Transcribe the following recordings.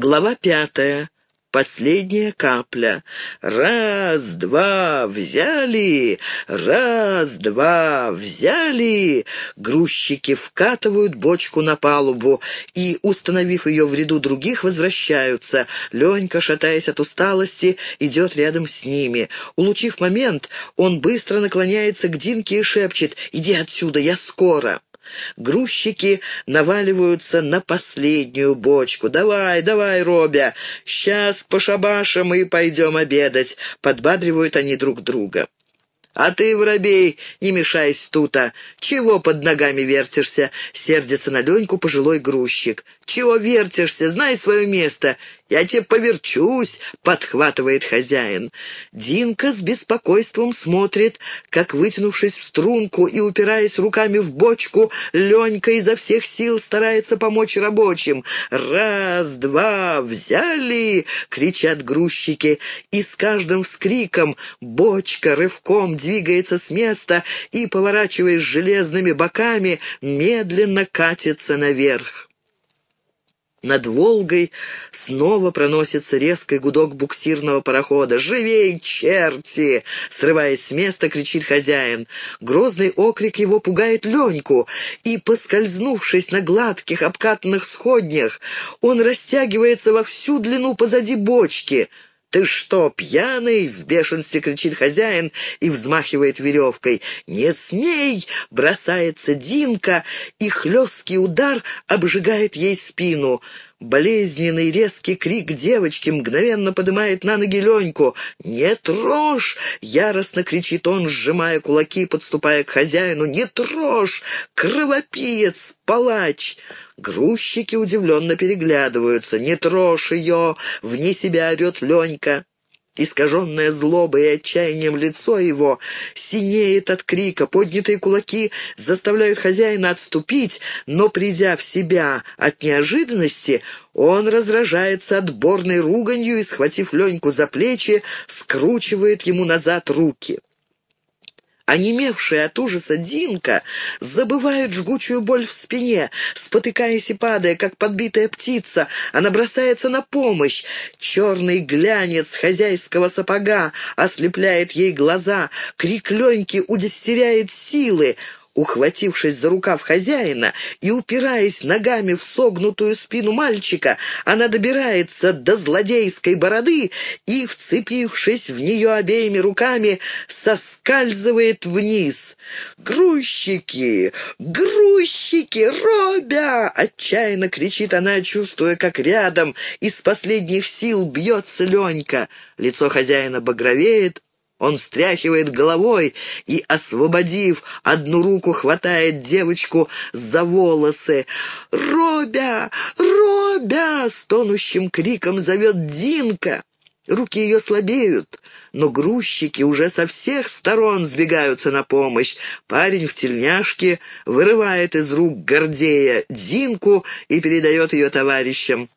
Глава пятая. Последняя капля. Раз, два, взяли! Раз, два, взяли! Грузчики вкатывают бочку на палубу и, установив ее в ряду других, возвращаются. Ленька, шатаясь от усталости, идет рядом с ними. Улучив момент, он быстро наклоняется к Динке и шепчет «Иди отсюда, я скоро!» Грузчики наваливаются на последнюю бочку. «Давай, давай, Робя, сейчас пошабашем и пойдем обедать», — подбадривают они друг друга. «А ты, воробей, не мешайся тута. Чего под ногами вертишься?» — сердится на Леньку пожилой грузчик. «Чего вертишься? Знай свое место. «Я тебе поверчусь», — подхватывает хозяин. Динка с беспокойством смотрит, как, вытянувшись в струнку и упираясь руками в бочку, Ленька изо всех сил старается помочь рабочим. «Раз, два, взяли!» — кричат грузчики, и с каждым вскриком бочка рывком двигается с места и, поворачиваясь железными боками, медленно катится наверх. Над Волгой снова проносится резкий гудок буксирного парохода. «Живей, черти!» — срываясь с места, кричит хозяин. Грозный окрик его пугает Леньку, и, поскользнувшись на гладких обкатанных сходнях, он растягивается во всю длину позади бочки — «Ты что, пьяный?» — в бешенстве кричит хозяин и взмахивает веревкой. «Не смей!» — бросается Динка, и хлесткий удар обжигает ей спину. Болезненный резкий крик девочки мгновенно поднимает на ноги Леньку. «Не трожь!» — яростно кричит он, сжимая кулаки, подступая к хозяину. «Не трожь! Кровопиец! Палач!» Грузчики удивленно переглядываются. «Не трожь ее!» — вне себя орет Ленька. Искаженное злобой и отчаянием лицо его синеет от крика, поднятые кулаки заставляют хозяина отступить, но, придя в себя от неожиданности, он разражается отборной руганью и, схватив Леньку за плечи, скручивает ему назад руки. Онемевшая от ужаса Динка забывает жгучую боль в спине. Спотыкаясь и падая, как подбитая птица, она бросается на помощь. Черный глянец хозяйского сапога ослепляет ей глаза. Крик Леньки удестеряет силы. Ухватившись за рукав хозяина и упираясь ногами в согнутую спину мальчика, она добирается до злодейской бороды и, вцепившись в нее обеими руками, соскальзывает вниз. «Грузчики! Грузчики! Робя!» — отчаянно кричит она, чувствуя, как рядом из последних сил бьется Ленька. Лицо хозяина багровеет, он встряхивает головой и, освободив одну руку, хватает девочку за волосы. «Робя! Робя!» — стонущим криком зовет Динка. Руки ее слабеют, но грузчики уже со всех сторон сбегаются на помощь. Парень в тельняшке вырывает из рук Гордея Динку и передает ее товарищам.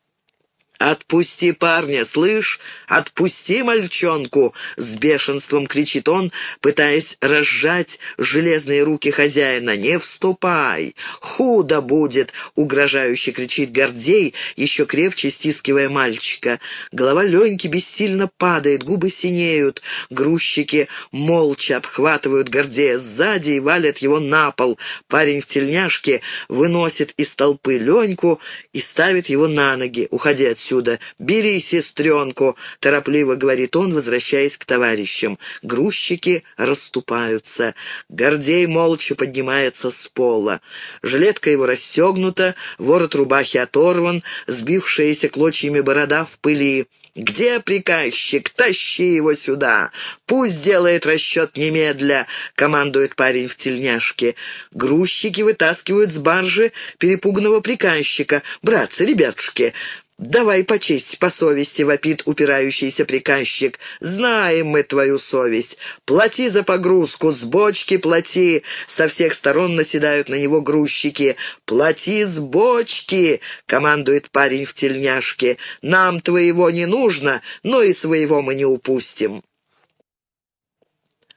«Отпусти парня, слышь? Отпусти мальчонку!» — с бешенством кричит он, пытаясь разжать железные руки хозяина. «Не вступай! Худо будет!» — угрожающе кричит Гордей, еще крепче стискивая мальчика. Голова Леньки бессильно падает, губы синеют. Грузчики молча обхватывают Гордея сзади и валят его на пол. Парень в тельняшке выносит из толпы Леньку и ставит его на ноги. «Уходи отсюда!» Отсюда! Бери сестренку!» — торопливо говорит он, возвращаясь к товарищам. Грузчики расступаются. Гордей молча поднимается с пола. Жилетка его расстегнута, ворот рубахи оторван, сбившаяся клочьями борода в пыли. «Где приказчик? Тащи его сюда! Пусть делает расчет немедля!» — командует парень в тельняшке. Грузчики вытаскивают с баржи перепуганного приказчика. «Братцы, ребятушки, «Давай по чести, по совести», — вопит упирающийся приказчик. «Знаем мы твою совесть. Плати за погрузку, с бочки плати». Со всех сторон наседают на него грузчики. «Плати с бочки», — командует парень в тельняшке. «Нам твоего не нужно, но и своего мы не упустим».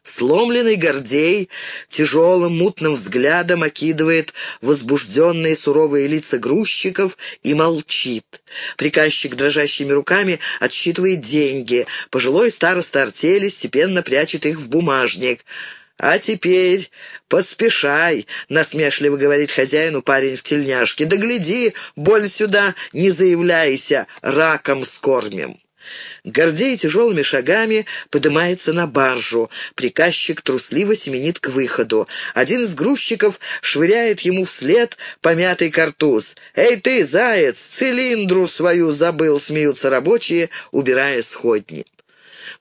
Сломленный Гордей тяжелым мутным взглядом окидывает возбужденные суровые лица грузчиков и молчит. Приказчик дрожащими руками отсчитывает деньги. Пожилой староста артели степенно прячет их в бумажник. «А теперь поспешай», — насмешливо говорит хозяину парень в тельняшке. «Да гляди, боль сюда, не заявляйся, раком скормим». Гордей тяжелыми шагами поднимается на баржу. Приказчик трусливо семенит к выходу. Один из грузчиков швыряет ему вслед помятый картуз. «Эй ты, заяц, цилиндру свою забыл!» — смеются рабочие, убирая сходни.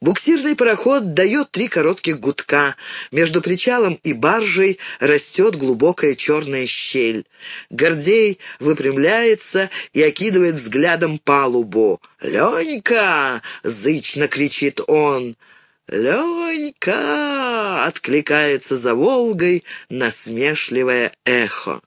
Буксирный пароход дает три коротких гудка. Между причалом и баржей растет глубокая черная щель. Гордей выпрямляется и окидывает взглядом палубу. «Ленька!» — зычно кричит он. «Ленька!» — откликается за Волгой насмешливое эхо.